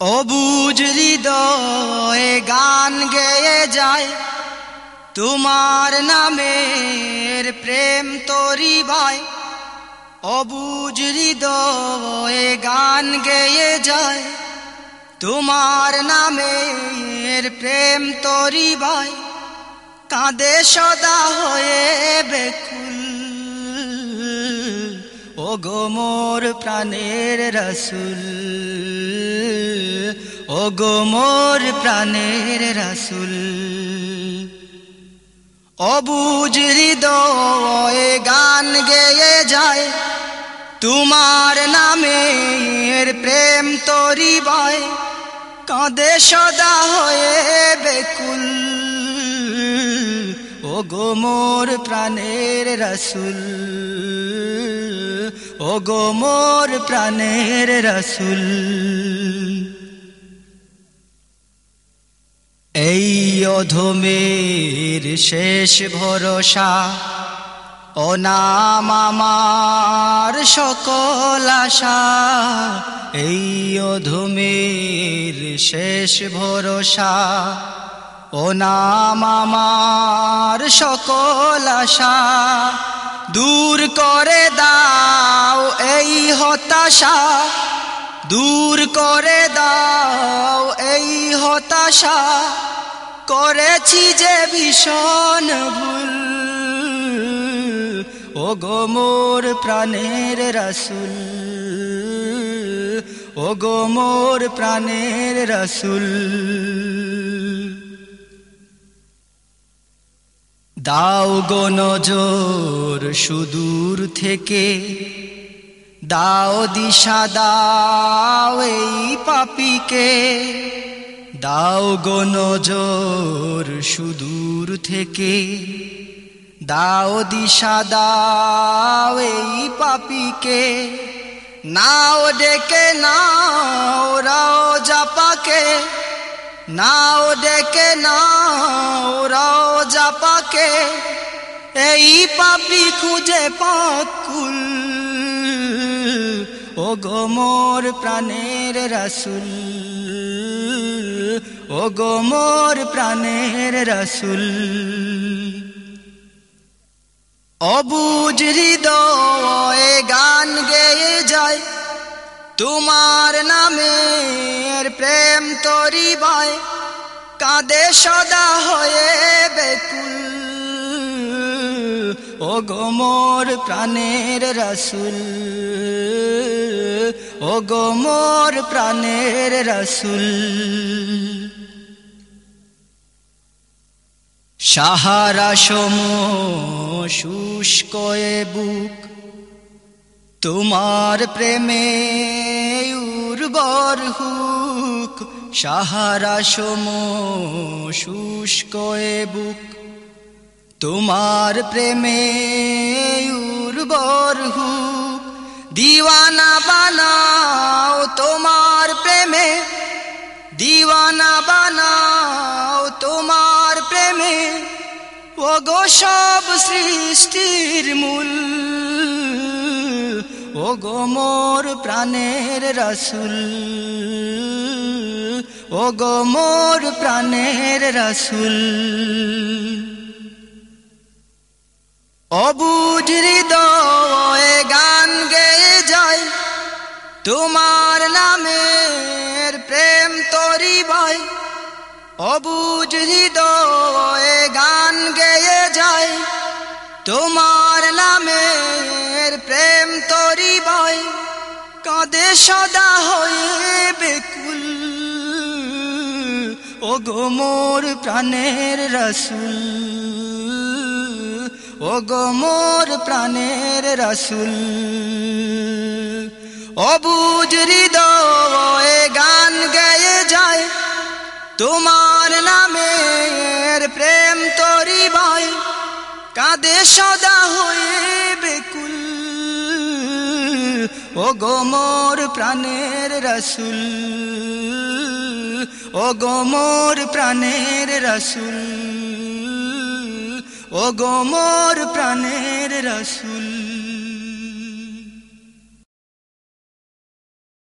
অবুজ হৃদয়ে গান গেয়ে যায়। তোমার নামের প্রেম তরি ভাই। অবুজ হৃদয়ে গান গেয়ে যায়। তোমার নামের প্রেম তরি ভাই। কাঁদে সদা হয়ে বেকুল। ও গো মোর প্রাণের রসুল। ও গো মোর প্রাণের রসুল। অবুজ হৃদয়ে গান গেয়ে যায়, তোমার নামের প্রেম তরি বয়, কাঁদে সদা হয়ে বেকুল। ও গো মোর প্রাণের রসুল ও গো মোর প্রাণের রসুল। এই অধমের শেষ ভরসা অনাম আমার সকল আশা, এই অধমের শেষ ভরসা অনাম আমার সকল আশা, দূর করে দাও এই হতাশা, দূর করে দাও এই হতাশা করেছি যে ভীষণ ভুল। ও গো মোর প্রাণের রসুল। ও গো মোর প্রাণের রসুল। দাও গো সুদূর থেকে। দাও দিশা, দাও এই পাপিকে। দাও গো নজর সুদূর থেকে। দাও দিশা, দাও এই পাপিকে। নাও ডেকে, নাও রাও জাপাকে। নাও ডেকে, নাও রাও জাপাকে। এই পাপি খুঁজে পাকুল। ও গো মোর প্রাণের রসুল। ও গো মোর প্রাণের রসুল। অবুজ হৃদয়ে গান গেয়ে যায়, তোমার নামের প্রেম তরি বয় কাঁদে সদা হয়ে বেকুল। ও গো মোর প্রাণের রসুল। ও গো মোর প্রাণের রসুল। সাহারা সম শুষ্ক বুক, তোমার প্রেমে উর্বর হুক। সাহারা সম শুষ্ক বুক, তোমার প্রেমে উর্বর হুক। দিওয়ানা বানাও তোমার প্রেমে, দিওয়ানা বানাও তোমার প্রেমে। ও গো সব সৃষ্টির মূল ও গো মোর প্রাণের রসুল ও গো মোর প্রাণের রসুল। অবুজ হৃদয়ে তোমার নামের প্রেম তরি ভাই, অবুজ হৃদয়ে গান গেয়ে যায় তোমার নামের প্রেম তরি ভাই, কাঁদে সদা হয়ে বেকুল। ও গো মোর প্রাণের রসুল ও গো মোর প্রাণের রসুল। অবুজ হৃদয়ে গান গেয়ে যায়। তোমার নামের প্রেম তরি ভাই কাঁদে সদা হয়ে বেকুল। ও গো মোর প্রাণের রসুল। ও গো মোর প্রাণের রসুল। ও গো মোর প্রাণের রসুল।